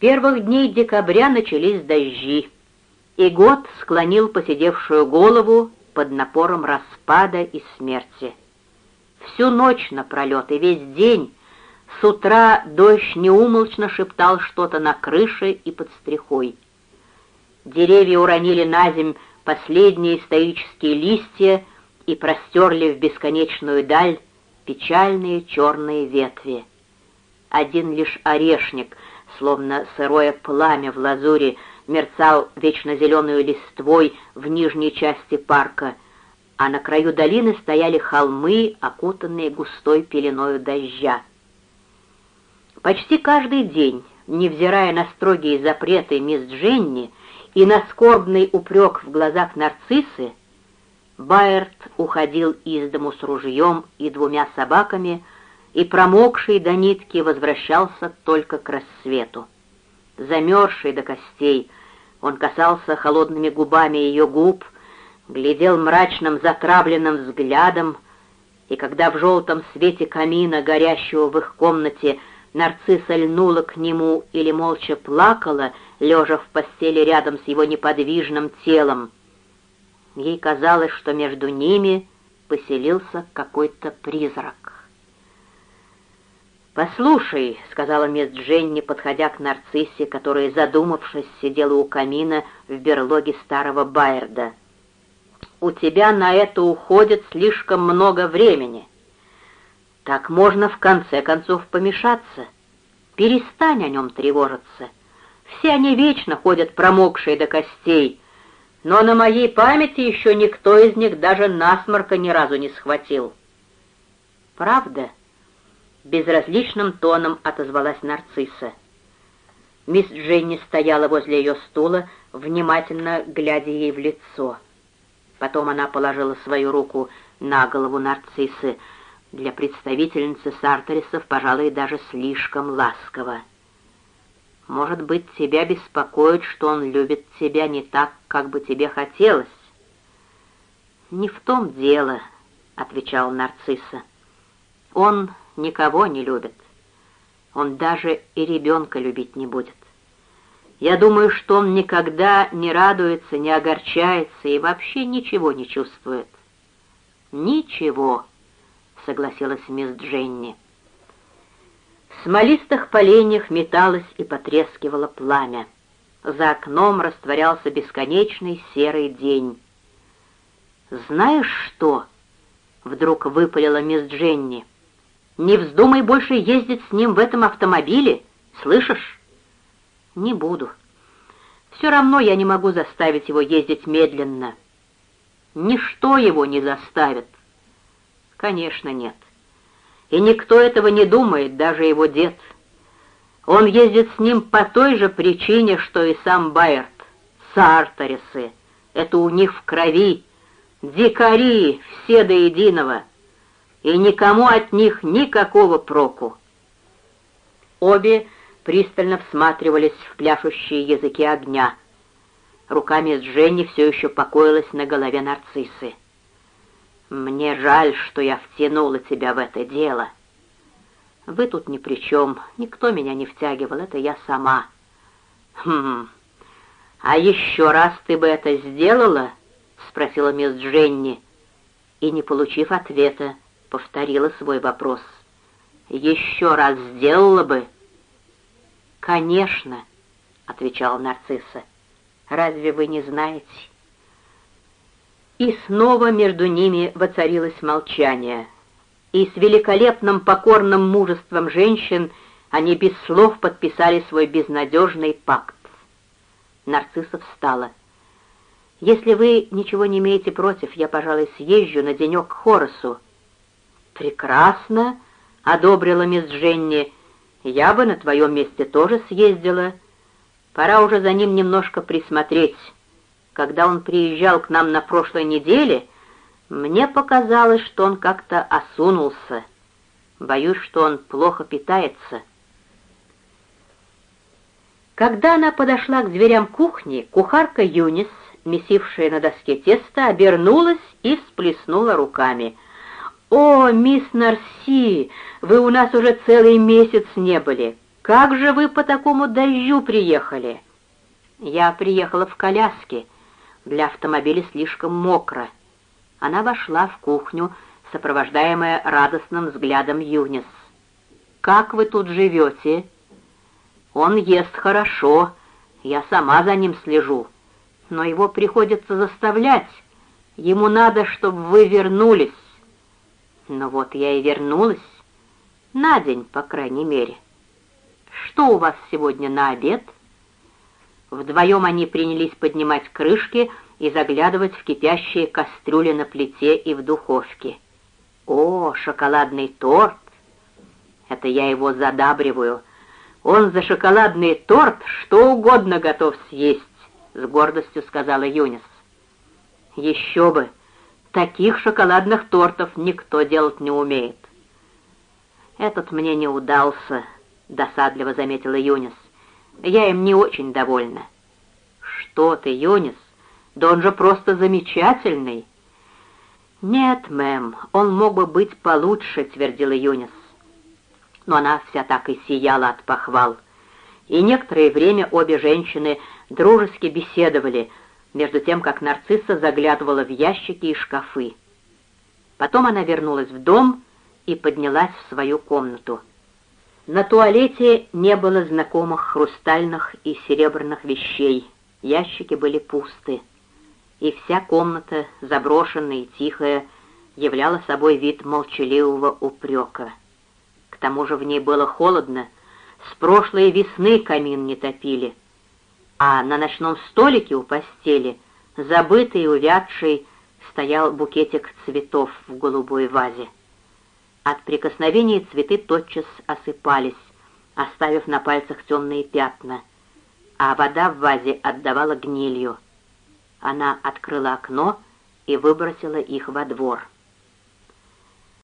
первых дней декабря начались дожди, и год склонил посидевшую голову под напором распада и смерти. Всю ночь напролет и весь день с утра дождь неумолчно шептал что-то на крыше и под стрихой. Деревья уронили на земь последние стоические листья и простерли в бесконечную даль печальные черные ветви. Один лишь орешник, словно сырое пламя в лазуре, мерцал вечно зеленую листвой в нижней части парка, а на краю долины стояли холмы, окутанные густой пеленою дождя. Почти каждый день, невзирая на строгие запреты мисс Дженни и на скорбный упрек в глазах нарциссы, Байерт уходил из дому с ружьем и двумя собаками, и промокший до нитки возвращался только к рассвету. Замерзший до костей, он касался холодными губами ее губ, глядел мрачным затравленным взглядом, и когда в желтом свете камина, горящего в их комнате, нарцисса льнула к нему или молча плакала, лежа в постели рядом с его неподвижным телом, ей казалось, что между ними поселился какой-то призрак. «Послушай», — сказала мисс Дженни, подходя к нарциссе, которая, задумавшись, сидела у камина в берлоге старого Байерда, «у тебя на это уходит слишком много времени. Так можно в конце концов помешаться. Перестань о нем тревожиться. Все они вечно ходят промокшие до костей, но на моей памяти еще никто из них даже насморка ни разу не схватил». «Правда?» Безразличным тоном отозвалась нарцисса. Мисс Дженни стояла возле ее стула, внимательно глядя ей в лицо. Потом она положила свою руку на голову нарциссы, для представительницы Сарторисов, пожалуй, даже слишком ласково. «Может быть, тебя беспокоит, что он любит тебя не так, как бы тебе хотелось?» «Не в том дело», — отвечала нарцисса. «Он никого не любит. Он даже и ребенка любить не будет. Я думаю, что он никогда не радуется, не огорчается и вообще ничего не чувствует. «Ничего», — согласилась мисс Дженни. В смолистых поленьях металось и потрескивало пламя. За окном растворялся бесконечный серый день. «Знаешь что?» — вдруг выпалила мисс Дженни. Не вздумай больше ездить с ним в этом автомобиле, слышишь? Не буду. Все равно я не могу заставить его ездить медленно. Ничто его не заставит. Конечно, нет. И никто этого не думает, даже его дед. Он ездит с ним по той же причине, что и сам Байерт. Сарторисы. Это у них в крови. Дикари, все до единого и никому от них никакого проку. Обе пристально всматривались в пляшущие языки огня. Руками с Женни все еще покоилась на голове нарциссы. «Мне жаль, что я втянула тебя в это дело. Вы тут ни при чем, никто меня не втягивал, это я сама». «Хм, а еще раз ты бы это сделала?» — спросила мисс Дженни, и, не получив ответа, — повторила свой вопрос. «Еще раз сделала бы?» «Конечно», — отвечала нарцисса. «Разве вы не знаете?» И снова между ними воцарилось молчание, и с великолепным покорным мужеством женщин они без слов подписали свой безнадежный пакт. Нарцисса встала. «Если вы ничего не имеете против, я, пожалуй, съезжу на денек к Хоросу, «Прекрасно», — одобрила мисс Дженни. «Я бы на твоем месте тоже съездила. Пора уже за ним немножко присмотреть. Когда он приезжал к нам на прошлой неделе, мне показалось, что он как-то осунулся. Боюсь, что он плохо питается». Когда она подошла к дверям кухни, кухарка Юнис, месившая на доске тесто, обернулась и всплеснула руками — «О, мисс Нарси, вы у нас уже целый месяц не были. «Как же вы по такому дождю приехали?» «Я приехала в коляске. Для автомобиля слишком мокро». Она вошла в кухню, сопровождаемая радостным взглядом Юнис. «Как вы тут живете?» «Он ест хорошо, я сама за ним слежу, но его приходится заставлять. Ему надо, чтобы вы вернулись». «Ну вот я и вернулась. На день, по крайней мере». «Что у вас сегодня на обед?» Вдвоем они принялись поднимать крышки и заглядывать в кипящие кастрюли на плите и в духовке. «О, шоколадный торт!» Это я его задабриваю. Он за шоколадный торт что угодно готов съесть, — с гордостью сказала Юнис. Еще бы! Таких шоколадных тортов никто делать не умеет. Этот мне не удался, — досадливо заметила Юнис. Я им не очень довольна. Что ты, Юнис? Да он же просто замечательный. Нет, мэм, он мог бы быть получше, твердила Юнис. Но она вся так и сияла от похвал. И некоторое время обе женщины дружески беседовали, между тем, как нарцисса заглядывала в ящики и шкафы. Потом она вернулась в дом и поднялась в свою комнату. На туалете не было знакомых хрустальных и серебряных вещей, ящики были пусты, и вся комната, заброшенная и тихая, являла собой вид молчаливого упрека. К тому же в ней было холодно, с прошлой весны камин не топили, а на ночном столике у постели, забытый и увядший, стоял букетик цветов в голубой вазе. От прикосновения цветы тотчас осыпались, оставив на пальцах темные пятна, а вода в вазе отдавала гнилью. Она открыла окно и выбросила их во двор.